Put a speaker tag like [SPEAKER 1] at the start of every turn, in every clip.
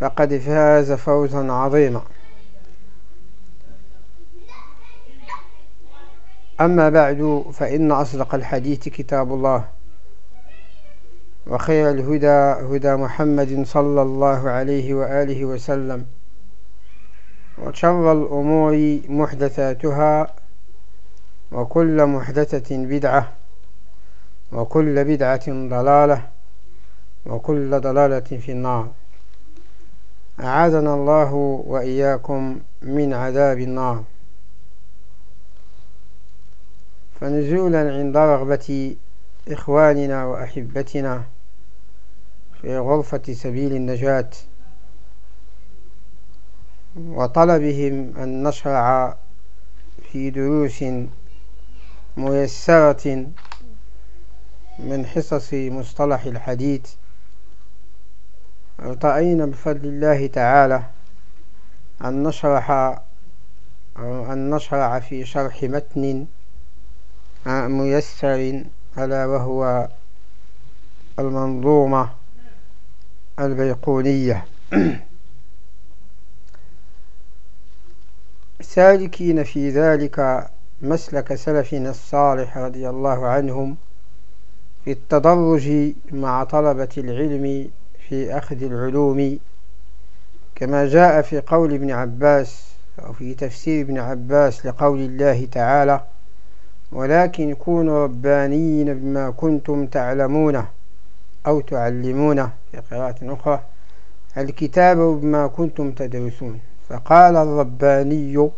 [SPEAKER 1] فقد فاز فوزا عظيما. أما بعد فإن أصدق الحديث كتاب الله وخير الهدى هدى محمد صلى الله عليه وآله وسلم وشر الأمور محدثاتها وكل محدثة بدعة وكل بدعة ضلالة وكل ضلالة في النار. أعاذنا الله وإياكم من عذاب النار. فنزولا عند رغبة إخواننا وأحبتنا في غرفة سبيل النجاة وطلبهم أن نشرع في دروس ميسرة من حصص مصطلح الحديث ارتأينا بفضل الله تعالى أن نشرح أو أن نشرع في شرح متن ميسر ألا وهو المنظومة البيقونية. سالكين في ذلك مسلك سلفنا الصالح رضي الله عنهم في التدرج مع طلبة العلم في أخذ العلوم كما جاء في قول ابن عباس أو في تفسير ابن عباس لقول الله تعالى ولكن كونوا ربانيين بما كنتم تعلمون أو تعلمون في قراءة أخرى الكتاب بما كنتم تدرسون فقال الرباني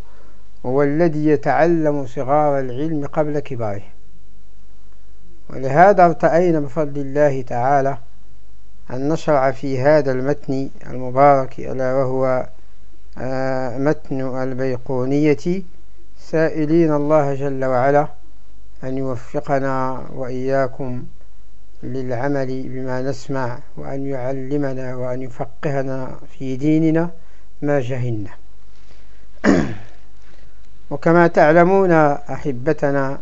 [SPEAKER 1] هو الذي يتعلم صغار العلم قبل كباره ولهذا ارتأينا بفضل الله تعالى أن نشرع في هذا المتن المبارك ألا وهو آه، متن البيقونية. سائلين الله جل وعلا أن يوفقنا وإياكم للعمل بما نسمع وأن يعلمنا وأن يفقهنا في ديننا ما جهلنا. وكما تعلمون أحبتنا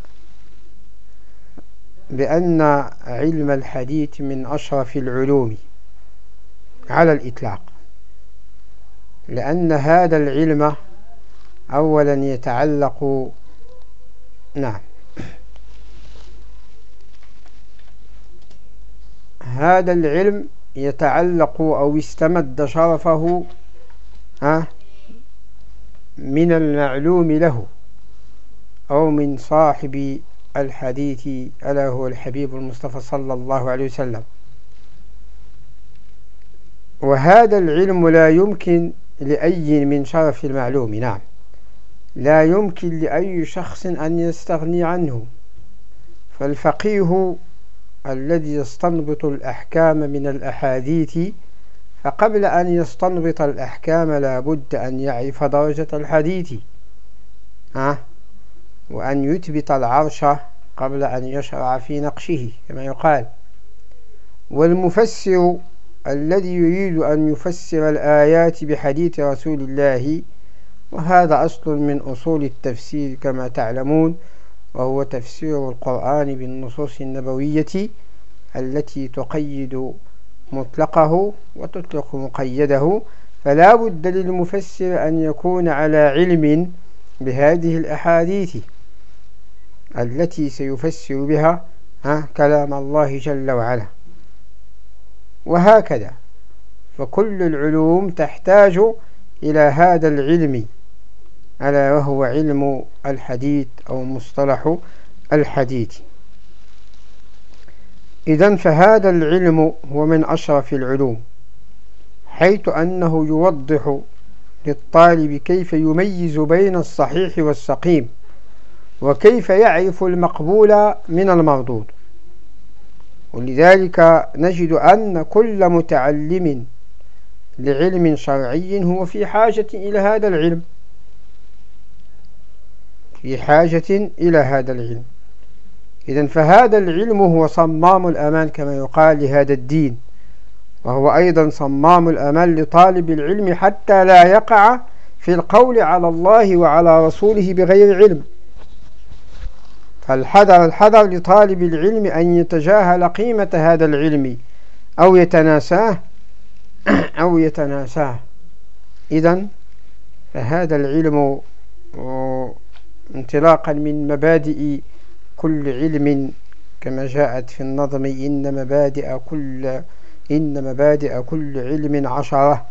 [SPEAKER 1] بأن علم الحديث من أشرف العلوم على الإطلاق. لأن هذا العلم أولا يتعلق نعم. هذا العلم يتعلق أو استمد شرفه من المعلوم له أو من صاحب الحديث ألا هو الحبيب المصطفى صلى الله عليه وسلم. وهذا العلم لا يمكن لأي من شرف المعلوم نعم. لا يمكن لأي شخص أن يستغني عنه. فالفقيه الذي يستنبط الأحكام من الأحاديث فقبل أن يستنبط الأحكام لا بد أن يعرف درجة الحديث. ها؟ وأن يثبت العرش قبل أن يشرع في نقشه كما يقال. والمفسر الذي يريد أن يفسر الآيات بحديث رسول الله وهذا أصل من أصول التفسير كما تعلمون وهو تفسير القرآن بالنصوص النبوية التي تقيد مطلقه وتطلق مقيده. فلا بد للمفسر أن يكون على علم بهذه الأحاديث. التي سيفسر بها كلام الله جل وعلا. وهكذا. فكل العلوم تحتاج إلى هذا العلم ألا وهو علم الحديث أو مصطلح الحديث. إذا فهذا العلم هو من أشرف العلوم حيث أنه يوضح للطالب كيف يميز بين الصحيح والسقيم. وكيف يعرف المقبول من المردود. ولذلك نجد أن كل متعلم لعلم شرعي هو في حاجة إلى هذا العلم. في حاجة إلى هذا العلم. إذا فهذا العلم هو صمام الأمان كما يقال لهذا الدين. وهو أيضا صمام الأمان لطالب العلم حتى لا يقع في القول على الله وعلى رسوله بغير علم. فالحذر الحذر لطالب العلم أن يتجاهل قيمة هذا العلم أو يتناساه. أو يتناساه. إذا فهذا العلم انطلاقا من مبادئ كل علم كما جاءت في النظم إن مبادئ كل إن مبادئ كل علم عشرة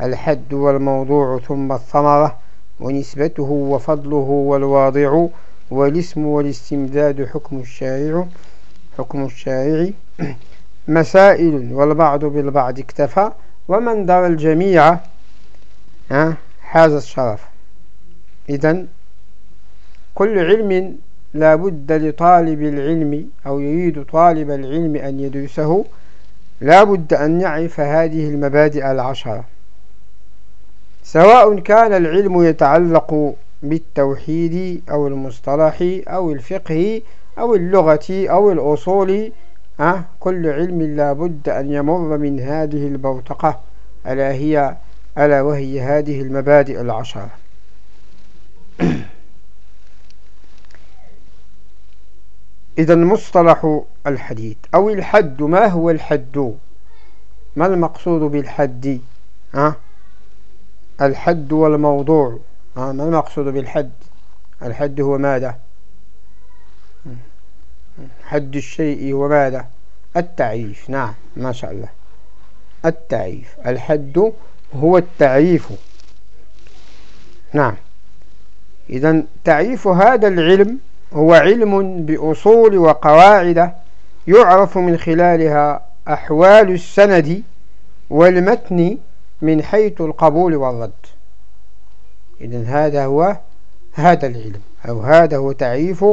[SPEAKER 1] الحد والموضوع ثم الثمرة ونسبته وفضله والواضع والاسم والاستمداد حكم الشارع حكم الشارع. مسائل والبعض بالبعض اكتفى. ومن درى الجميع حاز الشرف. إذن كل علم لا بد لطالب العلم أو يريد طالب العلم أن يدرسه. لا بد أن يعرف هذه المبادئ العشرة. سواء كان العلم يتعلق بالتوحيد أو المصطلح أو الفقه أو اللغة أو الأصول أه كل علم لا بد أن يمر من هذه البوتقة ألا هي ألا وهي هذه المبادئ العشرة إذا مصطلح الحديث أو الحد ما هو الحد؟ ما المقصود بالحد؟ ها؟ الحد والموضوع. ما المقصود بالحد؟ الحد هو ماذا؟ حد الشيء هو ماذا؟ التعريف نعم ما شاء الله. التعريف الحد هو التعريف نعم. إذا تعريف هذا العلم هو علم بأصول وقواعد يعرف من خلالها أحوال السند والمتن من حيث القبول والرد. إذن هذا هو هذا العلم أو هذا هو تعريف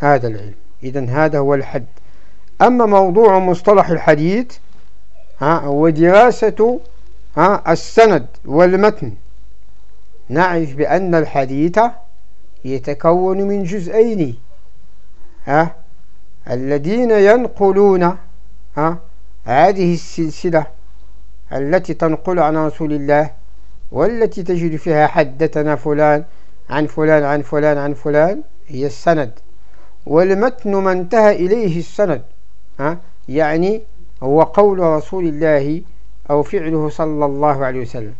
[SPEAKER 1] هذا العلم. إذن هذا هو الحد. أما موضوع مصطلح الحديث ها ودراسة ها السند والمتن. نعرف بأن الحديث يتكون من جزئين ها الذين ينقلون ها هذه السلسلة التي تنقل عن رسول الله والتي تجد فيها حدثنا فلان عن فلان عن فلان عن فلان هي السند. والمتن ما انتهى إليه السند ها؟ يعني هو قول رسول الله أو فعله صلى الله عليه وسلم.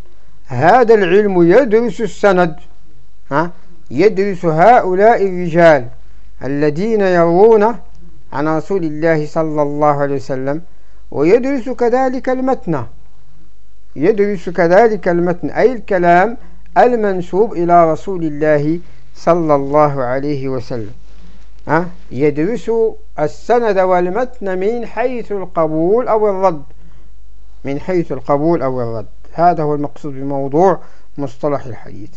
[SPEAKER 1] هذا العلم يدرس السند ها؟ يدرس هؤلاء الرجال الذين يروون عن رسول الله صلى الله عليه وسلم ويدرس كذلك المتن. يدرس كذلك المتن أي الكلام المنسوب إلى رسول الله صلى الله عليه وسلم. أه؟ يدرس السند والمتن من حيث القبول أو الرد. من حيث القبول أو الرد. هذا هو المقصود بموضوع مصطلح الحديث.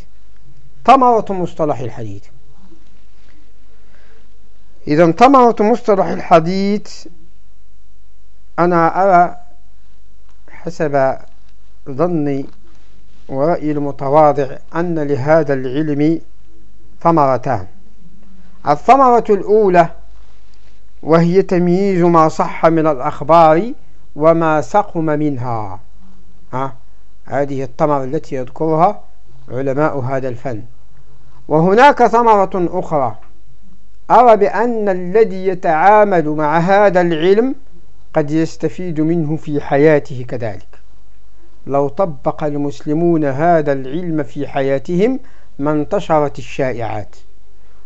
[SPEAKER 1] ثمرة مصطلح الحديث. إذا ثمرة مصطلح الحديث أنا أرى حسب ظني ورأيي المتواضع أن لهذا العلم ثمرتان. الثمرة الأولى وهي تمييز ما صح من الأخبار وما سقم منها. ها؟ هذه الثمرة التي يذكرها علماء هذا الفن. وهناك ثمرة أخرى. أرى بأن الذي يتعامل مع هذا العلم قد يستفيد منه في حياته كذلك. لو طبق المسلمون هذا العلم في حياتهم ما انتشرت الشائعات.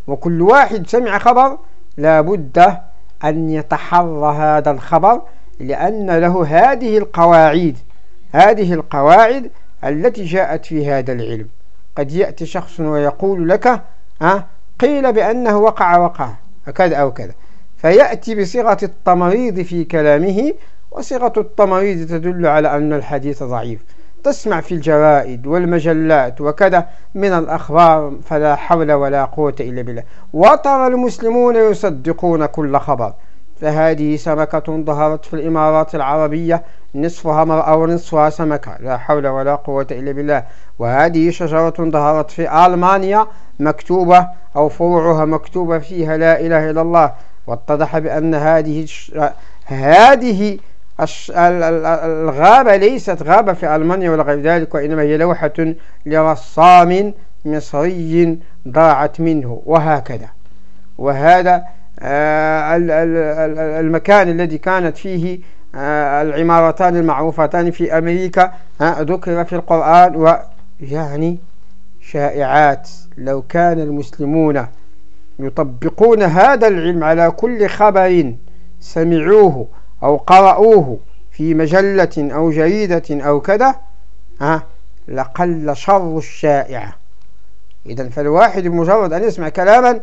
[SPEAKER 1] وكل واحد سمع خبر لا بد أن يتحرى هذا الخبر لأن له هذه القواعد هذه القواعد التي جاءت في هذا العلم. قد يأتي شخص ويقول لك أه قيل بأنه وقع وقع كذا أو كذا. فيأتي بصيغة التمريض في كلامه وصيغة التمريض تدل على أن الحديث ضعيف. تسمع في الجرائد والمجلات وكذا من الأخبار فلا حول ولا قوة إلا بالله. وترى المسلمون يصدقون كل خبر. فهذه سمكة ظهرت في الإمارات العربية. نصفها مرأة ونصفها سمكة. لا حول ولا قوة إلا بالله. وهذه شجرة ظهرت في ألمانيا. مكتوبة أو فروعها مكتوبة فيها لا إله إلا الله. واتضح بأن هذه هذه الغابة ليست غابة في ألمانيا ولا غير ذلك وإنما هي لوحة لرسام مصري ضاعت منه وهكذا. وهذا آه، المكان الذي كانت فيه آه، العمارتان المعروفتان في أمريكا ذكر في القرآن ويعني شائعات. لو كان المسلمون يطبقون هذا العلم على كل خبر سمعوه أو قرأوه في مجلة أو جريدة أو كذا ها لقل شر الشائعة إذا فالواحد بمجرد أن يسمع كلاما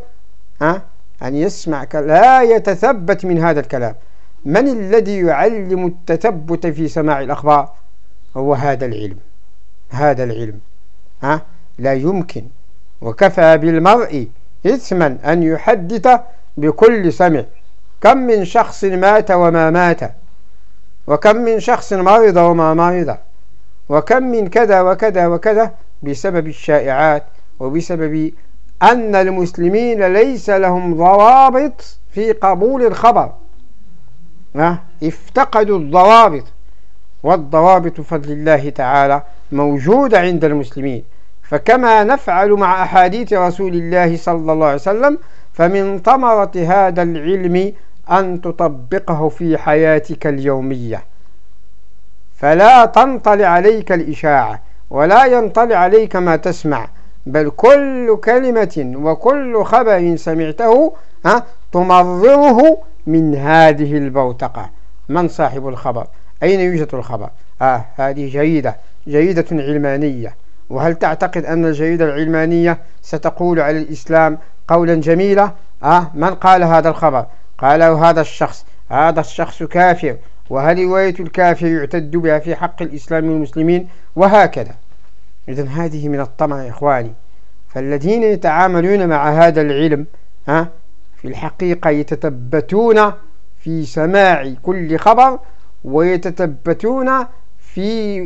[SPEAKER 1] ها أن يسمع لا يتثبت من هذا الكلام. من الذي يعلم التثبت في سماع الأخبار؟ هو هذا العلم هذا العلم ها لا يمكن. وكفى بالمرء إثما أن يحدث بكل سمع. كم من شخص مات وما مات وكم من شخص مرض وما مرض وكم من كذا وكذا وكذا بسبب الشائعات وبسبب أن المسلمين ليس لهم ضوابط في قبول الخبر. افتقدوا الضوابط والضوابط فضل الله تعالى موجودة عند المسلمين. فكما نفعل مع أحاديث رسول الله صلى الله عليه وسلم فمن ثمرة هذا العلم أن تطبقه في حياتك اليومية. فلا تنطلع عليك الإشاعة ولا ينطلع عليك ما تسمع بل كل كلمة وكل خبر سمعته تمرره من هذه البوتقة. من صاحب الخبر؟ أين يوجد الخبر؟ آه هذه جيدة جيدة علمانية. وهل تعتقد أن الجريدة العلمانية ستقول على الإسلام قولا جميلا؟ آه من قال هذا الخبر؟ قاله هذا الشخص هذا الشخص كافر وهل رواية الكافر يعتد بها في حق الإسلام والمسلمين؟ وهكذا. إذن هذه من الطمع يا إخواني. فالذين يتعاملون مع هذا العلم ها في الحقيقة يتثبتون في سماع كل خبر ويتثبتون في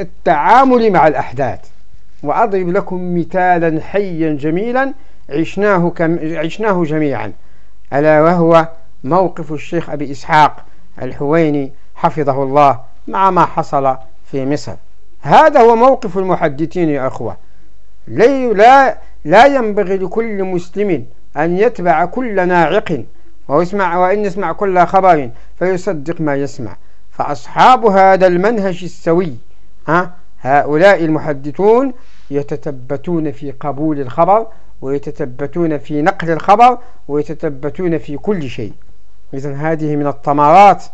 [SPEAKER 1] التعامل مع الأحداث. وأضرب لكم مثالا حيا جميلا عشناه, كم عشناه جميعا. ألا وهو موقف الشيخ أبي إسحاق الحويني حفظه الله مع ما حصل في مصر. هذا هو موقف المحدثين يا أخوة. لا, لا ينبغي لكل مسلم أن يتبع كل ناعق ويسمع وإن يسمع كل خبر فيصدق ما يسمع. فأصحاب هذا المنهج السوي ها هؤلاء المحدثون يتثبتون في قبول الخبر ويتثبتون في نقل الخبر ويتثبتون في كل شيء. إذن هذه من الثمرات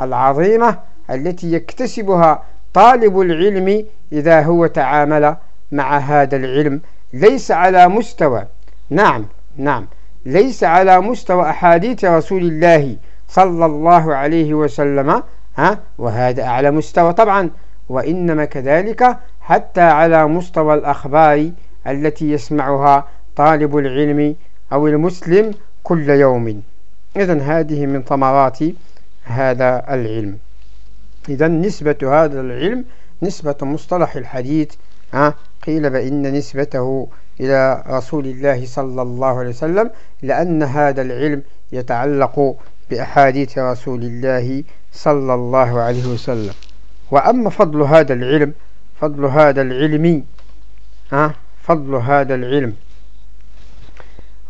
[SPEAKER 1] العظيمة التي يكتسبها طالب العلم إذا هو تعامل مع هذا العلم. ليس على مستوى نعم نعم ليس على مستوى أحاديث رسول الله صلى الله عليه وسلم ها وهذا أعلى مستوى طبعا. وإنما كذلك حتى على مستوى الأخبار التي يسمعها طالب العلم أو المسلم كل يوم. إذن هذه من ثمرات هذا العلم. إذا نسبة هذا العلم نسبة مصطلح الحديث ها قيل بأن نسبته إلى رسول الله صلى الله عليه وسلم لأن هذا العلم يتعلق بأحاديث رسول الله صلى الله عليه وسلم. وأما فضل هذا العلم فضل هذا العلم ها فضل هذا العلم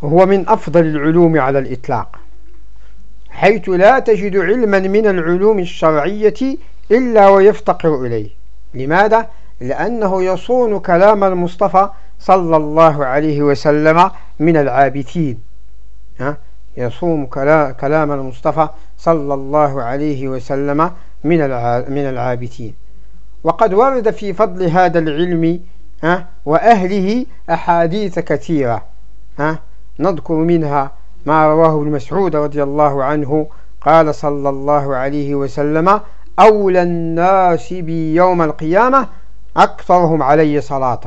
[SPEAKER 1] هو من أفضل العلوم على الإطلاق حيث لا تجد علما من العلوم الشرعية إلا ويفتقر إليه لماذا؟ لأنه يصون كلام المصطفى صلى الله عليه وسلم من العابثين؟ يصوم كلام المصطفى صلى الله عليه وسلم من من العابثين. وقد ورد في فضل هذا العلم وأهله أحاديث كثيرة نذكر منها ما رواه ابن مسعود رضي الله عنه قال صلى الله عليه وسلم أولى الناس بي يوم القيامة أكثرهم علي صلاة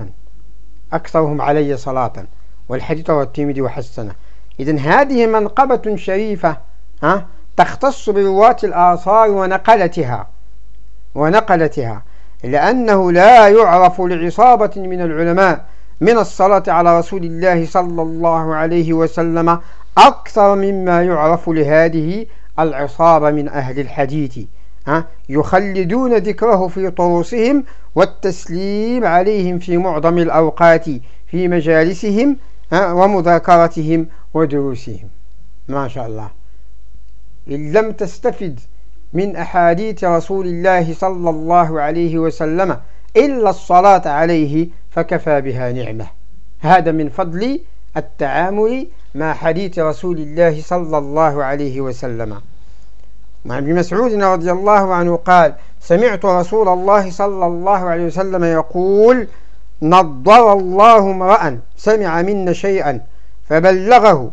[SPEAKER 1] أكثرهم علي صلاة والحديث رواه الترمذي وحسنه. إذن هذه منقبة شريفة ها تختص برواة الآثار ونقلتها ونقلتها لأنه لا يعرف لعصابة من العلماء من الصلاة على رسول الله صلى الله عليه وسلم أكثر مما يعرف لهذه العصابة من أهل الحديث يخلدون ذكره في طروسهم والتسليم عليهم في معظم الأوقات في مجالسهم ومذاكرتهم ودروسهم. ما شاء الله. إن لم تستفد من أحاديث رسول الله صلى الله عليه وسلم إلا الصلاة عليه فكفى بها نعمة. هذا من فضل التعامل مع حديث رسول الله صلى الله عليه وسلم. وعن ابن مسعود رضي الله عنه قال سمعت رسول الله صلى الله عليه وسلم يقول نضر الله امرأ سمع منا شيئا فبلغه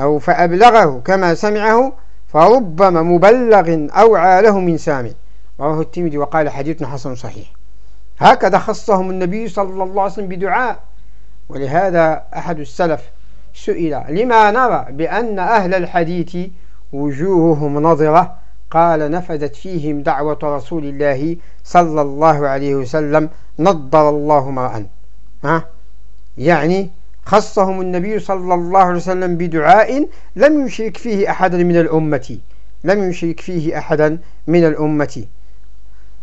[SPEAKER 1] أو فأبلغه كما سمعه فربما مبلغ أوعى له من سامع رواه الترمذي وقال حديث حسن صحيح. هكذا خصهم النبي صلى الله عليه وسلم بدعاء. ولهذا أحد السلف سئل لما نرى بأن أهل الحديث وجوههم نظرة؟ قال نفذت فيهم دعوة رسول الله صلى الله عليه وسلم نضر الله امرأ. ها؟ يعني خصهم النبي صلى الله عليه وسلم بدعاء لم يشرك فيه أحدا من الأمة. لم يشرك فيه أحدا من الأمة.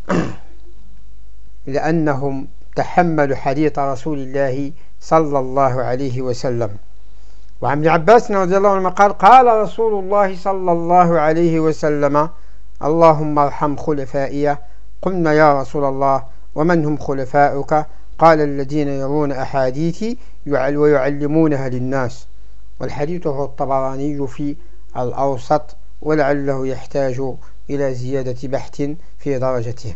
[SPEAKER 1] لأنهم تحملوا حديث رسول الله صلى الله عليه وسلم. وعن ابن عباس رضي الله عنه قال قال رسول الله صلى الله عليه وسلم اللهم ارحم خلفائي. قلنا يا رسول الله ومن هم خلفاؤك؟ قال الذين يرون أحاديثي ويعلمونها للناس. والحديث هو الطبراني في الأوسط ولعله يحتاج إلى زيادة بحث في درجته.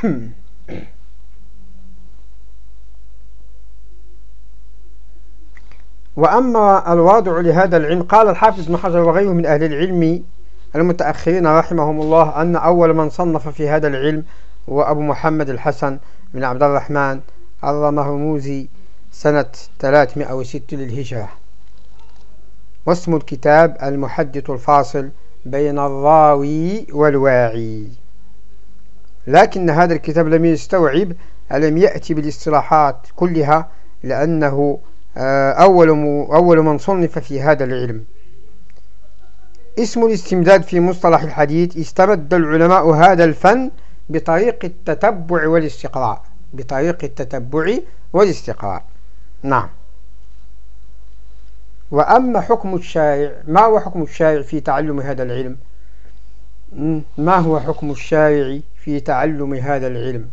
[SPEAKER 1] وأما الواضع لهذا العلم قال الحافظ ابن حجر وغيره من أهل العلم المتأخرين رحمهم الله أن أول من صنف في هذا العلم هو أبو محمد الحسن بن عبد الرحمن الرمهرموزي سنة 306 للهجرة. واسم الكتاب المحدث الفاصل بين الراوي والواعي. لكن هذا الكتاب لم يستوعب لم يأتي بالاصطلاحات كلها لأنه آه، أول أول من صنف في هذا العلم. اسم الاستمداد في مصطلح الحديث استمد العلماء هذا الفن بطريق التتبع والاستقراء. بطريق التتبع والاستقراء. نعم. وأما حكم الشارع ما هو حكم الشارع في تعلم هذا العلم؟ ما هو حكم الشارع في تعلم هذا العلم؟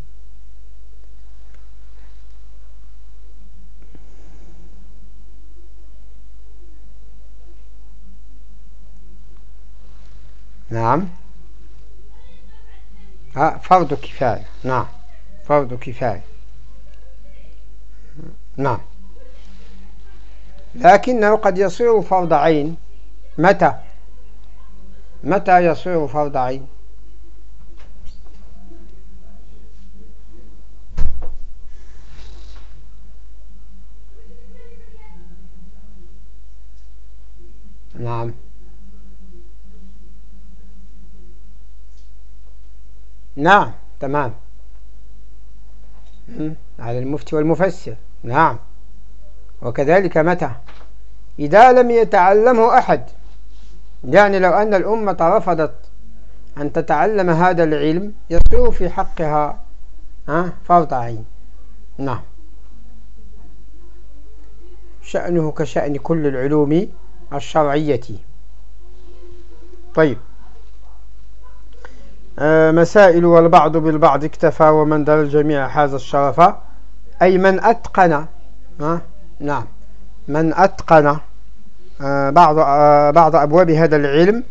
[SPEAKER 1] نعم. فرض كفاية. نعم. فرض كفاية. نعم. لكنه قد يصير فرض عين. متى؟ متى يصير فرض عين؟ نعم. نعم تمام. على المفتي والمفسر. نعم. وكذلك متى؟ إذا لم يتعلمه أحد. يعني لو أن الأمة رفضت أن تتعلم هذا العلم يصير في حقها. فرض عين. نعم. شأنه كشأن كل العلوم الشرعية. طيب. مسائل والبعض بالبعض اكتفى ومن دل الجميع حاز الشرف. أي من أتقن نعم. من أتقن آه، بعض آه، بعض أبواب هذا العلم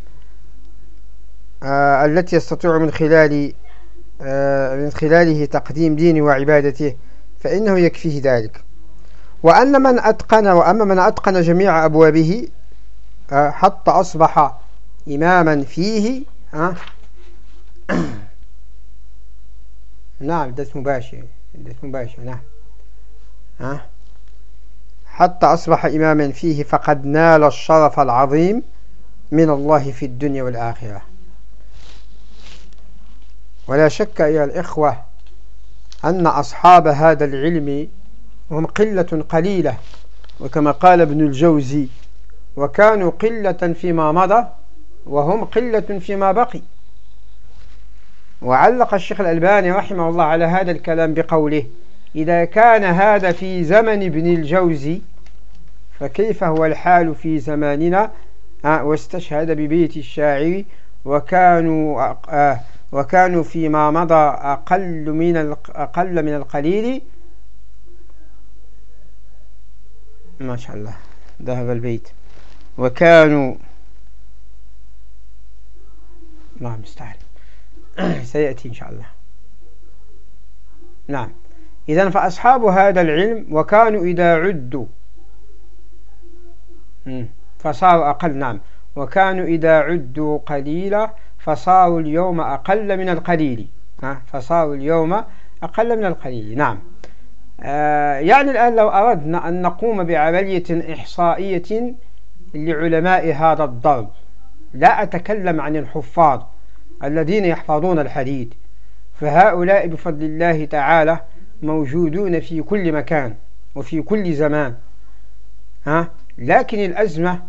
[SPEAKER 1] التي يستطيع من خلال من خلاله تقديم دينه وعبادته فإنه يكفيه ذلك. وأن من أتقن وأما من أتقن جميع أبوابه حتى أصبح إماما فيه نعم دس مباشر دس مباشر نعم. ها؟ حتى أصبح إماما فيه فقد نال الشرف العظيم من الله في الدنيا والآخرة. ولا شك أيها الإخوة أن أصحاب هذا العلم هم قلة قليلة وكما قال ابن الجوزي وكانوا قلة فيما مضى وهم قلة فيما بقي. وعلق الشيخ الألباني رحمه الله على هذا الكلام بقوله إذا كان هذا في زمن ابن الجوزي فكيف هو الحال في زماننا؟ آه، واستشهد ببيت الشاعر وكانوا آه، وكانوا فيما مضى أقل من أقل من القليل. ما شاء الله ذهب البيت. وكانوا الله المستعان. سيأتي إن شاء الله. نعم. إذا فأصحاب هذا العلم وكانوا إذا عدوا. فصاروا أقل. نعم. وكانوا إذا عدوا قليلا فصاروا اليوم أقل من القليل. فصاروا اليوم أقل من القليل. نعم. آه، يعني الآن لو أردنا أن نقوم بعملية إحصائية لعلماء هذا الضرب. لا أتكلم عن الحفاظ. الذين يحفظون الحديث فهؤلاء بفضل الله تعالى موجودون في كل مكان وفي كل زمان ها؟ لكن الأزمة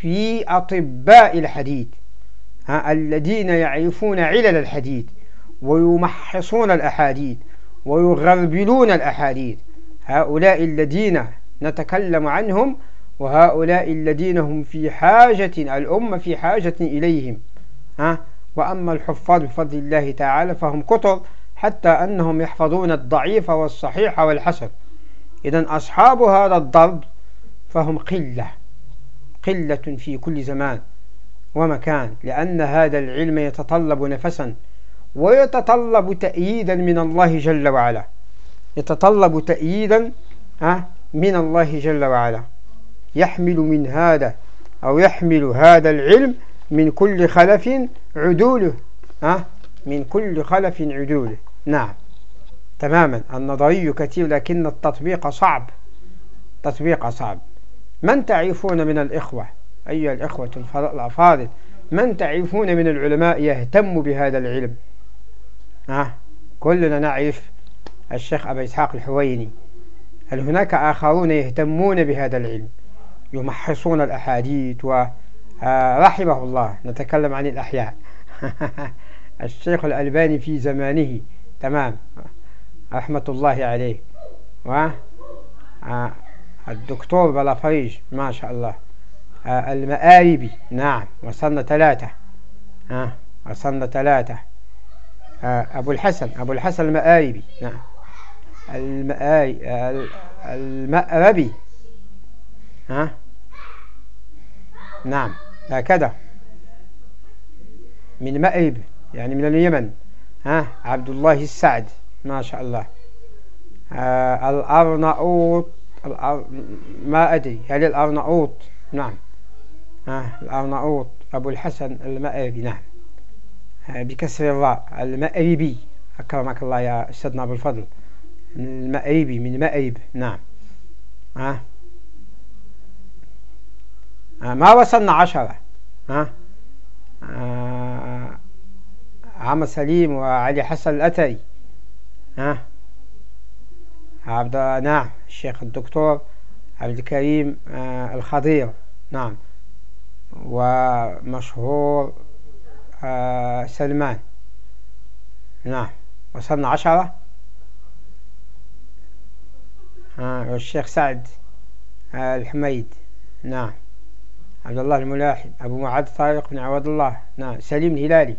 [SPEAKER 1] في أطباء الحديث ها؟ الذين يعرفون علل الحديث ويمحصون الأحاديث ويغربلون الأحاديث هؤلاء الذين نتكلم عنهم وهؤلاء الذين هم في حاجة الأمة في حاجة إليهم ها؟ وأما الحفاظ بفضل الله تعالى فهم كتر حتى أنهم يحفظون الضعيف والصحيح والحسن. إذا أصحاب هذا الضرب فهم قلة قلة في كل زمان ومكان لأن هذا العلم يتطلب نفسا ويتطلب تأييدا من الله جل وعلا. يتطلب تأييدا من الله جل وعلا. يحمل من هذا أو يحمل هذا العلم من كل خلف عدوله. أه؟ من كل خلف عدوله. نعم. تماما. النظري كثير لكن التطبيق صعب. تطبيق صعب. من تعرفون من الإخوة؟ أيها الإخوة الأفاضل من تعرفون من العلماء يهتم بهذا العلم؟ أه؟ كلنا نعرف الشيخ أبا إسحاق الحويني. هل هناك آخرون يهتمون بهذا العلم؟ يمحصون الأحاديث ورحمه الله. نتكلم عن الأحياء. الشيخ الألباني في زمانه تمام رحمة الله عليه. و الدكتور بلافريج ما شاء الله. المآيبي نعم وصلنا ثلاثة. وصلنا ثلاثة. أبو الحسن أبو الحسن المآيبي نعم. المآي المأربي. ها نعم هكذا. من مأرب يعني من اليمن. ها عبد الله السعد ما شاء الله. آه الأرناؤوط ما أدري هل الأرناؤوط؟ نعم. ها الأرناؤوط أبو الحسن المأربي نعم. بكسر الراء المأربي. أكرمك الله يا أستاذنا أبو الفضل. المأربي من مأرب نعم. آه، ما وصلنا عشرة. ها؟ آه عم سليم وعلي حسن الأتري ها؟ عبد نعم الشيخ الدكتور عبد الكريم آه، الخضير. نعم. ومشهور آه، سلمان. نعم. وصلنا عشرة؟ والشيخ سعد الحميد. نعم. عبد الله الملاحي أبو معد طارق بن عوض الله. نعم سليم الهلالي.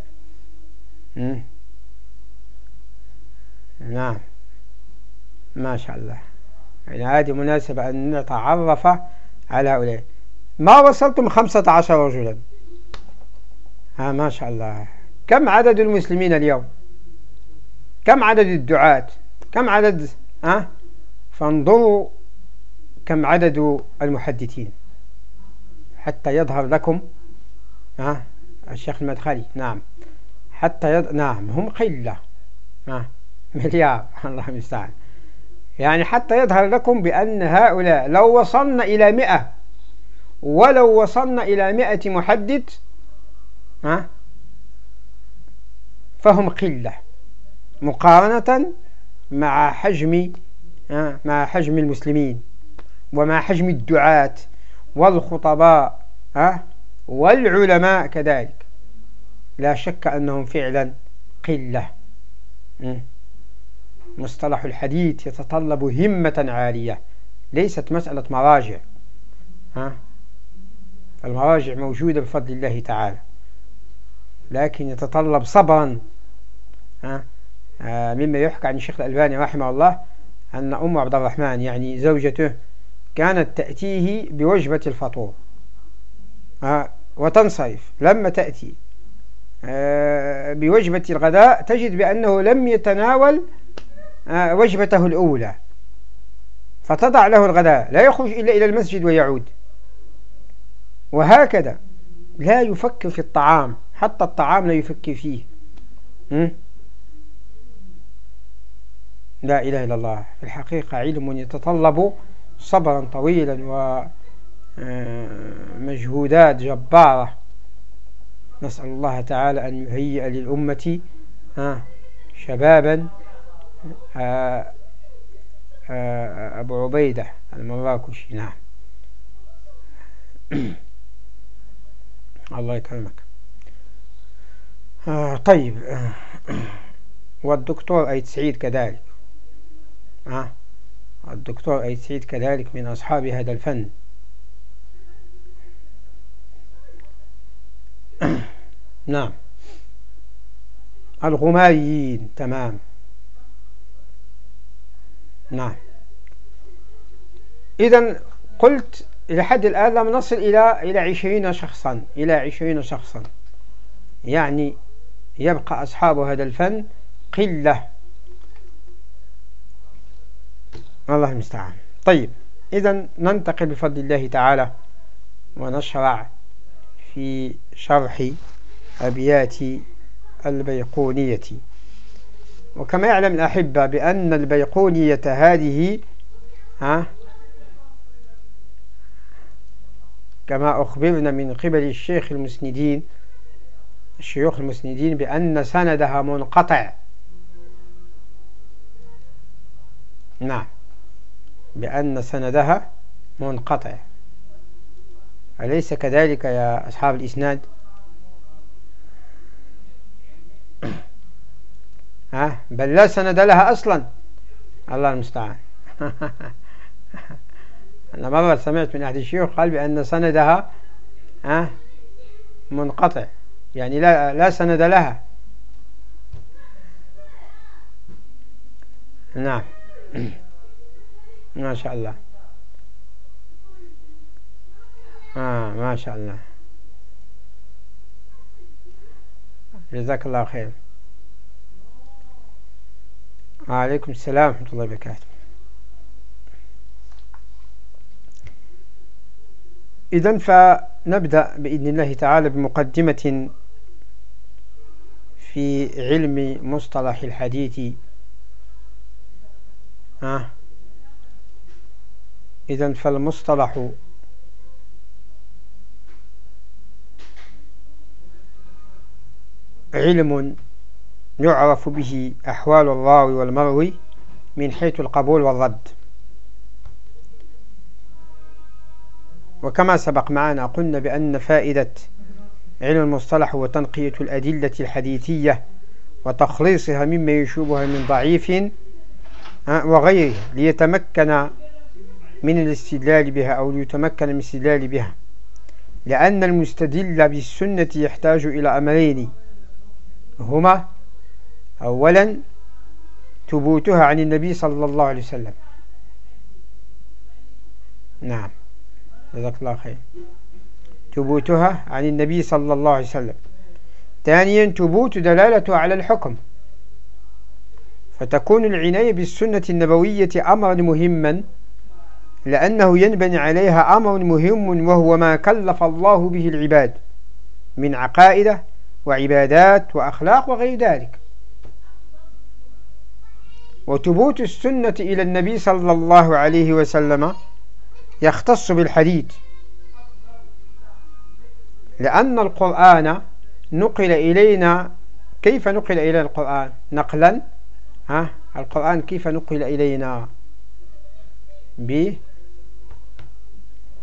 [SPEAKER 1] نعم. ما شاء الله. يعني هذه مناسبة أن نتعرف على هؤلاء. ما وصلتم خمسة عشر رجلا؟ ها ما شاء الله. كم عدد المسلمين اليوم؟ كم عدد الدعاة؟ كم عدد ها؟ فانظروا كم عدد المحدثين. حتى يظهر لكم ها الشيخ المدخلي نعم. حتى يض... نعم هم قلة ها مليار الله المستعان. يعني حتى يظهر لكم بأن هؤلاء لو وصلنا إلى مئة ولو وصلنا إلى مئة محدث ها فهم قلة. مقارنة مع حجم مع حجم المسلمين ومع حجم الدعاة. والخطباء والعلماء كذلك. لا شك أنهم فعلا قلة. مصطلح الحديث يتطلب همة عالية. ليست مسألة مراجع ها؟ المراجع موجودة بفضل الله تعالى. لكن يتطلب صبرا ها؟ آه، مما يحكى عن الشيخ الألباني رحمه الله أن أم عبد الرحمن يعني زوجته كانت تأتيه بوجبة الفطور. ها وتنصرف. لما تأتي. آه، بوجبة الغداء تجد بأنه لم يتناول آه، وجبته الأولى. فتضع له الغداء. لا يخرج إلا إلى المسجد ويعود. وهكذا. لا يفكر في الطعام. حتى الطعام لا يفكر فيه. لا إله إلا الله. في الحقيقة علم يتطلب صبرا طويلا ومجهودات آه، جبارة. نسأل الله تعالى أن يهيئ للأمة شبابا آه، آه، أبو عبيدة المراكشي. نعم. الله يكرمك. آه طيب والدكتور أيد سعيد كذلك آه الدكتور أيد سعيد كذلك من أصحاب هذا الفن. نعم. الغماريين تمام. نعم. إذا قلت إلى حد الآن لم نصل إلى إلى عشرين شخصا إلى عشرين شخصا. يعني يبقى أصحاب هذا الفن قلة. الله المستعان. طيب إذا ننتقل بفضل الله تعالى ونشرع في شرح أبيات البيقونية. وكما يعلم الأحبة بأن البيقونية هذه ها كما أخبرنا من قبل الشيخ المسندين الشيوخ المسندين بأن سندها منقطع. نعم. بأن سندها منقطع. أليس كذلك يا أصحاب الإسناد؟ ها؟ بل لا سند لها أصلا. الله المستعان. أنا مرة سمعت من أحد الشيوخ قال بأن سندها ها؟ منقطع. يعني لا لا سند لها. نعم. ما شاء الله. آه ما شاء الله. جزاك الله خير. وعليكم السلام ورحمة الله وبركاته. إذا فنبدأ بإذن الله تعالى بمقدمة في علم مصطلح الحديث. آه. إذا فالمصطلح علم يعرف به أحوال الراوي والمروي من حيث القبول والرد. وكما سبق معنا قلنا بأن فائدة علم المصطلح هو تنقية الأدلة الحديثية وتخليصها مما يشوبها من ضعيف وغيره ليتمكن من الاستدلال بها أو ليتمكن من الاستدلال بها. لأن المستدل بالسنة يحتاج إلى أمرين. هما أولا ثبوتها عن النبي صلى الله عليه وسلم. نعم. جزاك الله خير. ثبوتها عن النبي صلى الله عليه وسلم. ثانيا ثبوت دلالته على الحكم. فتكون العناية بالسنة النبوية أمرا مهما لأنه ينبني عليها أمر مهم وهو ما كلف الله به العباد من عقائد وعبادات وأخلاق وغير ذلك. وثبوت السنة إلى النبي صلى الله عليه وسلم يختص بالحديث لأن القرآن نقل إلينا كيف نقل إلينا القرآن؟ نقلا ها؟ القرآن كيف نقل إلينا؟ ب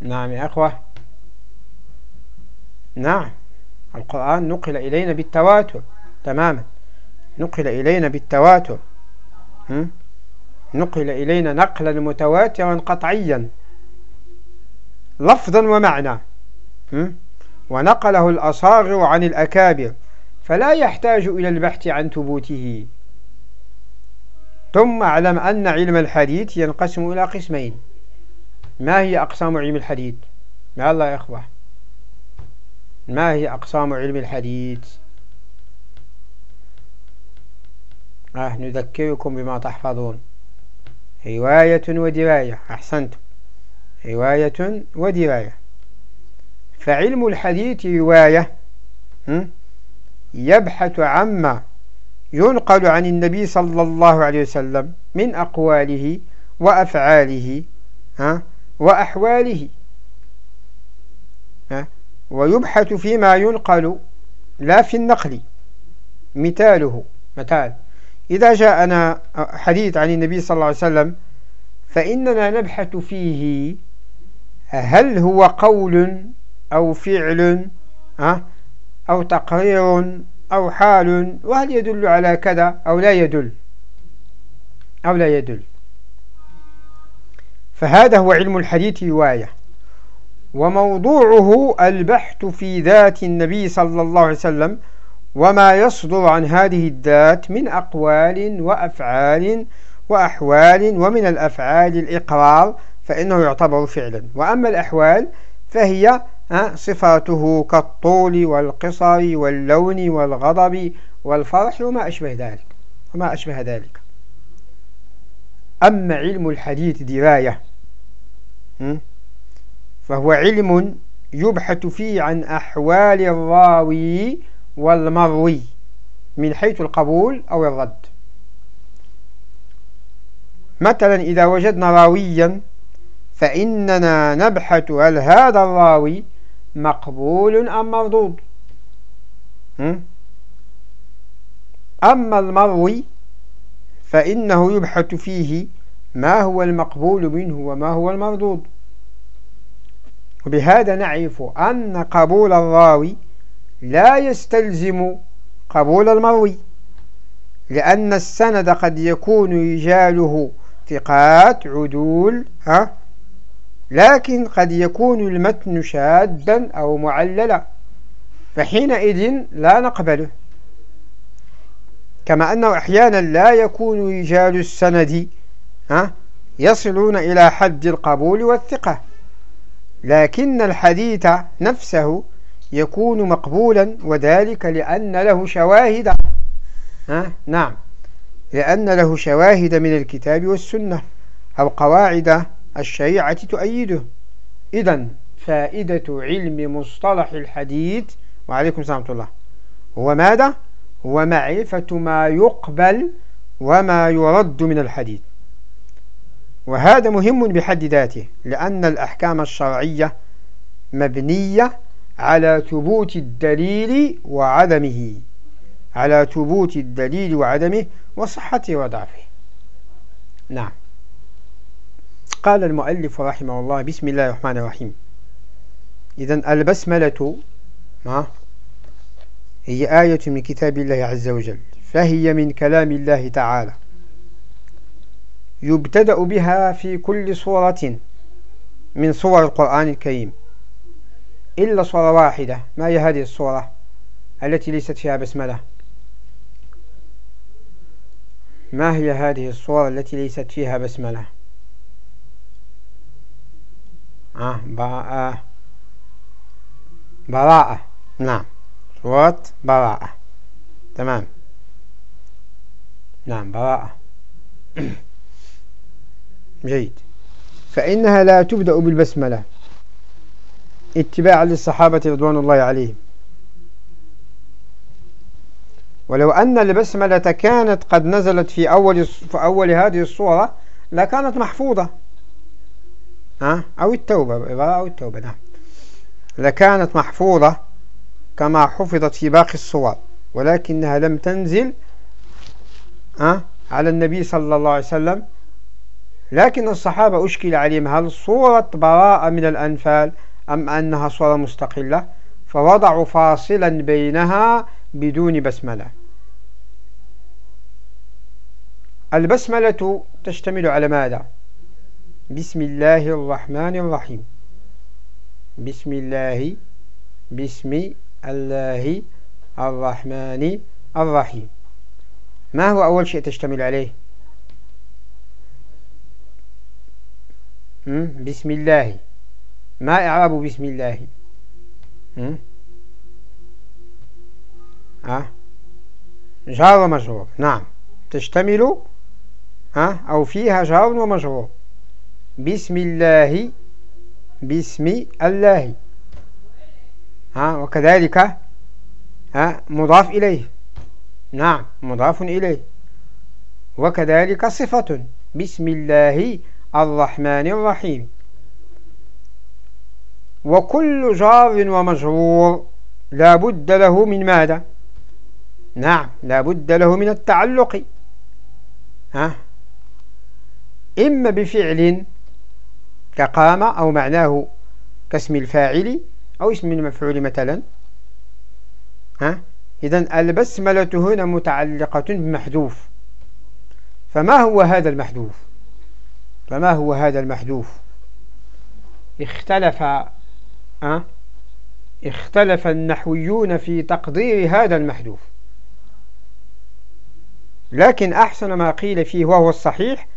[SPEAKER 1] نعم يا أخوة. نعم. القرآن نقل إلينا بالتواتر تماما. نقل إلينا بالتواتر. نقل إلينا نقلا متواترا قطعيا. لفظا ومعنى. ونقله الأصاغر عن الأكابر. فلا يحتاج إلى البحث عن ثبوته. ثم اعلم أن علم الحديث ينقسم إلى قسمين. ما هي أقسام علم الحديث؟ ما الله يا أخوة. ما هي أقسام علم الحديث؟ آه نذكركم بما تحفظون. رواية ودراية أحسنتم. رواية ودراية. فعلم الحديث رواية يبحث عما ينقل عن النبي صلى الله عليه وسلم من أقواله وأفعاله وأحواله. ويبحث فيما ينقل لا في النقل مثاله مثال. إذا جاءنا حديث عن النبي صلى الله عليه وسلم فإننا نبحث فيه هل هو قول أو فعل أو تقرير أو حال وهل يدل على كذا أو لا يدل؟ أو لا يدل. فهذا هو علم الحديث رواية. وموضوعه البحث في ذات النبي صلى الله عليه وسلم وما يصدر عن هذه الذات من أقوال وأفعال وأحوال ومن الأفعال الإقرار فإنه يعتبر فعلا. وأما الأحوال فهي صفاته كالطول والقصر واللون والغضب والفرح وما أشبه ذلك وما أشبه ذلك. أما علم الحديث دراية فهو علم يبحث فيه عن أحوال الراوي والمروي من حيث القبول أو الرد. مثلا إذا وجدنا راويا فإننا نبحث هل هذا الراوي مقبول أم مردود. أما المروي فإنه يبحث فيه ما هو المقبول منه وما هو المردود. وبهذا نعرف أن قبول الراوي لا يستلزم قبول المروي لأن السند قد يكون رجاله ثقات عدول ها لكن قد يكون المتن شادا أو معللا فحينئذ لا نقبله كما أنه أحيانا لا يكون رجال السند ها? يصلون إلى حد القبول والثقة. لكن الحديث نفسه يكون مقبولا وذلك لأن له شواهد. ها؟ نعم. لأن له شواهد من الكتاب والسنة أو قواعد الشريعة تؤيده. إذا فائدة علم مصطلح الحديث وعليكم السلام الله. هو ماذا؟ هو معرفة ما يقبل وما يرد من الحديث. وهذا مهم بحد ذاته لأن الأحكام الشرعية مبنية على ثبوت الدليل وعدمه على ثبوت الدليل وعدمه وصحته وضعفه. نعم. قال المؤلف رحمه الله بسم الله الرحمن الرحيم. إذا البسملة ما هي آية من كتاب الله عز وجل فهي من كلام الله تعالى. يبتدأ بها في كل صورة من صور القرآن الكريم. إلا صورة واحدة. ما هي هذه الصورة التي ليست فيها بسملة؟ ما هي هذه الصورة التي ليست فيها بسملة؟ آه براءة. براءة. نعم. سورة براءة. تمام. نعم براءة. جيد. فإنها لا تبدأ بالبسملة. اتباعا للصحابة رضوان الله عليهم. ولو أن البسملة كانت قد نزلت في أول, في أول هذه الصورة لكانت محفوظة. ها؟ أو التوبة أو التوبة نعم. لكانت محفوظة كما حفظت في باقي الصور ولكنها لم تنزل ها؟ على النبي صلى الله عليه وسلم لكن الصحابة أشكل عليهم هل صورة براءة من الأنفال أم أنها صورة مستقلة؟ فوضعوا فاصلا بينها بدون بسملة. البسملة تشتمل على ماذا؟ بسم الله الرحمن الرحيم. بسم الله بسم الله الرحمن الرحيم. ما هو أول شيء تشتمل عليه؟ بسم الله. ما إعراب بسم الله؟ أه؟ جار ومجرور. نعم. تشتمل؟ أه؟ أو فيها جار ومجرور. بسم الله. بسم الله. ها وكذلك ها مضاف إليه. نعم. مضاف إليه. وكذلك صفة. بسم الله. الرحمن الرحيم. وكل جار ومجرور لا بد له من ماذا؟ نعم لا بد له من التعلق. ها؟ إما بفعل كقام أو معناه كاسم الفاعل أو اسم المفعول مثلا. ها؟ إذا البسملة هنا متعلقة بمحذوف. فما هو هذا المحذوف؟ فما هو هذا المحذوف؟ اختلف أه؟ اختلف النحويون في تقدير هذا المحذوف. لكن أحسن ما قيل فيه وهو الصحيح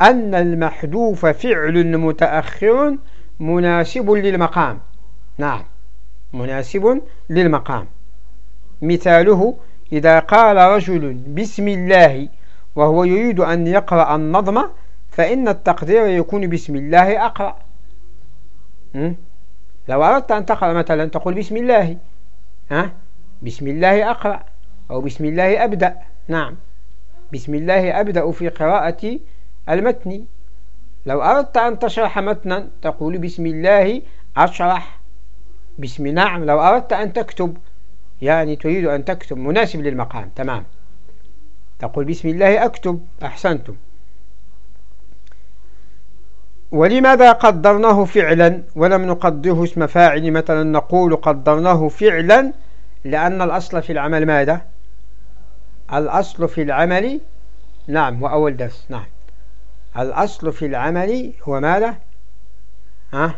[SPEAKER 1] أن المحذوف فعل متأخر مناسب للمقام. نعم مناسب للمقام. مثاله إذا قال رجل بسم الله وهو يريد أن يقرأ النظم فإن التقدير يكون بسم الله أقرأ. لو أردت أن تقرأ مثلا تقول بسم الله. ها؟ بسم الله أقرأ أو بسم الله أبدأ. نعم. بسم الله أبدأ في قراءة المتن. لو أردت أن تشرح متنا تقول بسم الله أشرح. بسم نعم. لو أردت أن تكتب يعني تريد أن تكتب مناسب للمقام. تمام. تقول بسم الله أكتب. أحسنتم. ولماذا قدرناه فعلا ولم نقدره اسم فاعل؟ مثلا نقول قدرناه فعلا لأن الأصل في العمل ماذا؟ الأصل في العمل نعم وأول درس نعم. الأصل في العمل هو ماذا؟ ها؟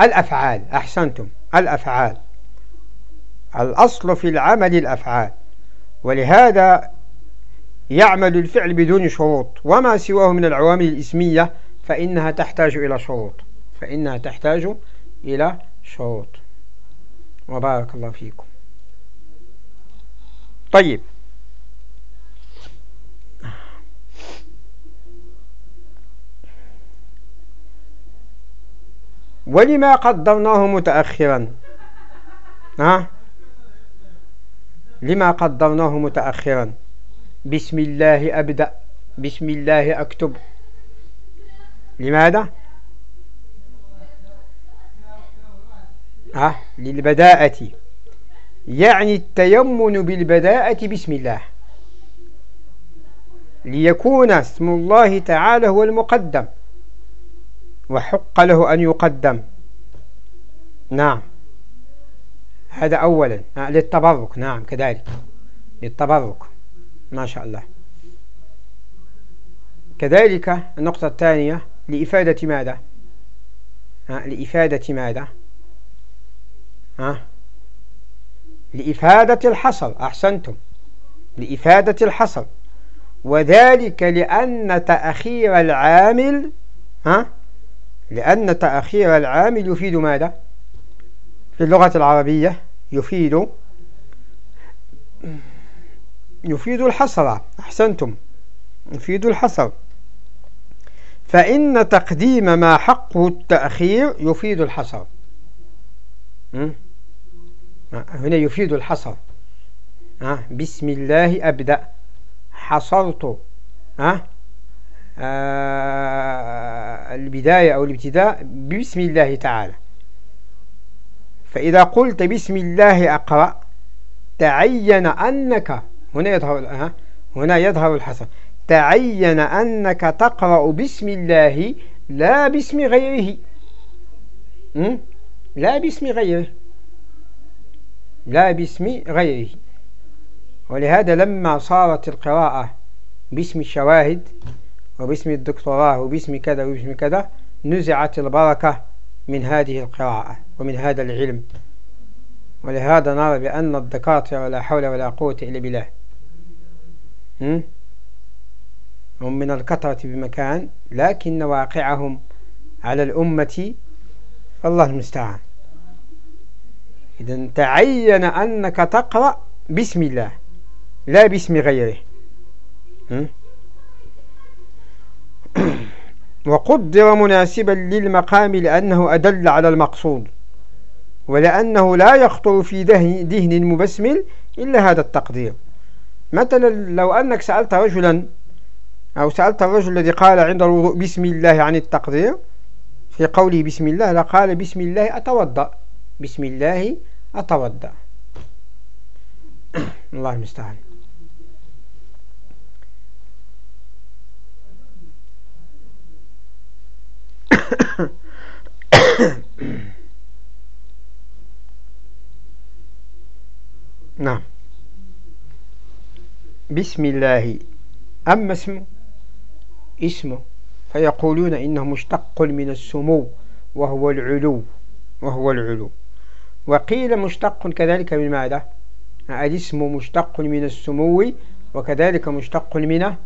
[SPEAKER 1] الأفعال أحسنتم الأفعال. الأصل في العمل الأفعال ولهذا يعمل الفعل بدون شروط وما سواه من العوامل الإسمية فإنها تحتاج إلى شروط. فإنها تحتاج إلى شروط. وبارك الله فيكم. طيب. ولما قدرناه متأخرا؟ ها؟ لما قدرناه متأخرا؟ بسم الله أبدأ. بسم الله أكتب. لماذا؟ ها للبداءة. يعني التيمن بالبداءة بسم الله. ليكون اسم الله تعالى هو المقدم. وحق له أن يقدم. نعم. هذا أولا. آه للتبرك. نعم كذلك. للتبرك. ما شاء الله. كذلك النقطة الثانية. لإفادة ماذا؟ آه لإفادة ماذا؟ آه لإفادة الحصر أحسنتم. لإفادة الحصر وذلك لأن تأخير العامل ها؟ لأن تأخير العامل يفيد ماذا؟ في اللغة العربية يفيد يفيد الحصر أحسنتم. يفيد الحصر فإن تقديم ما حقه التأخير يفيد الحصر. هنا يفيد الحصر. بسم الله أبدأ. حصرت. آه البداية أو الابتداء بسم الله تعالى. فإذا قلت بسم الله أقرأ تعين أنك هنا يظهر هنا يظهر الحصر. تعين أنك تقرأ بسم الله لا باسم غيره. لا باسم غيره. لا باسم غيره. ولهذا لما صارت القراءة باسم الشواهد وباسم الدكتوراه وباسم كذا وباسم كذا نزعت البركة من هذه القراءة ومن هذا العلم. ولهذا نرى بأن الدكاترة لا حول ولا قوة إلا بالله. هم من الكثرة بمكان لكن واقعهم على الأمة الله المستعان. إذا تعين أنك تقرأ بسم الله لا باسم غيره. وقدر مناسبا للمقام لأنه أدل على المقصود ولأنه لا يخطر في ذهن المبسمل إلا هذا التقدير. مثلا لو أنك سألت رجلا أو سألت الرجل الذي قال عند الوضوء بسم الله عن التقدير في قوله بسم الله لقال بسم الله أتوضأ. بسم الله أتوضأ. الله المستعان. نعم. بسم الله. أما اسمه اسمه فيقولون إنه مشتق من السمو وهو العلو وهو العلو. وقيل مشتق كذلك من ماذا؟ الاسم مشتق من السمو وكذلك مشتق من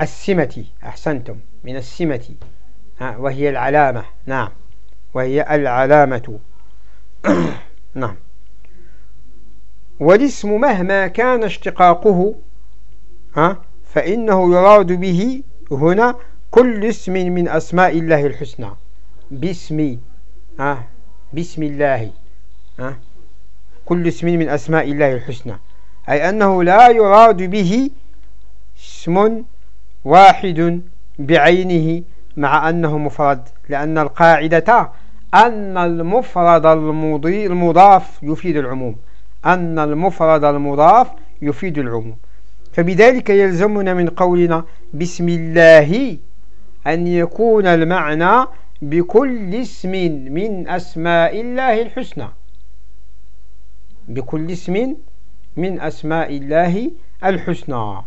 [SPEAKER 1] السمة أحسنتم من السمة. وهي العلامة. نعم وهي العلامة. نعم. والاسم مهما كان اشتقاقه فإنه يراد به هنا كل اسم من أسماء الله الحسنى. باسم بسم الله كل اسم من أسماء الله الحسنى. أي أنه لا يراد به اسم واحد بعينه مع أنه مفرد لأن القاعدة أن المفرد المضاف يفيد العموم. أن المفرد المضاف يفيد العموم. فبذلك يلزمنا من قولنا بسم الله أن يكون المعنى بكل اسم من أسماء الله الحسنى. بكل اسم من أسماء الله الحسنى.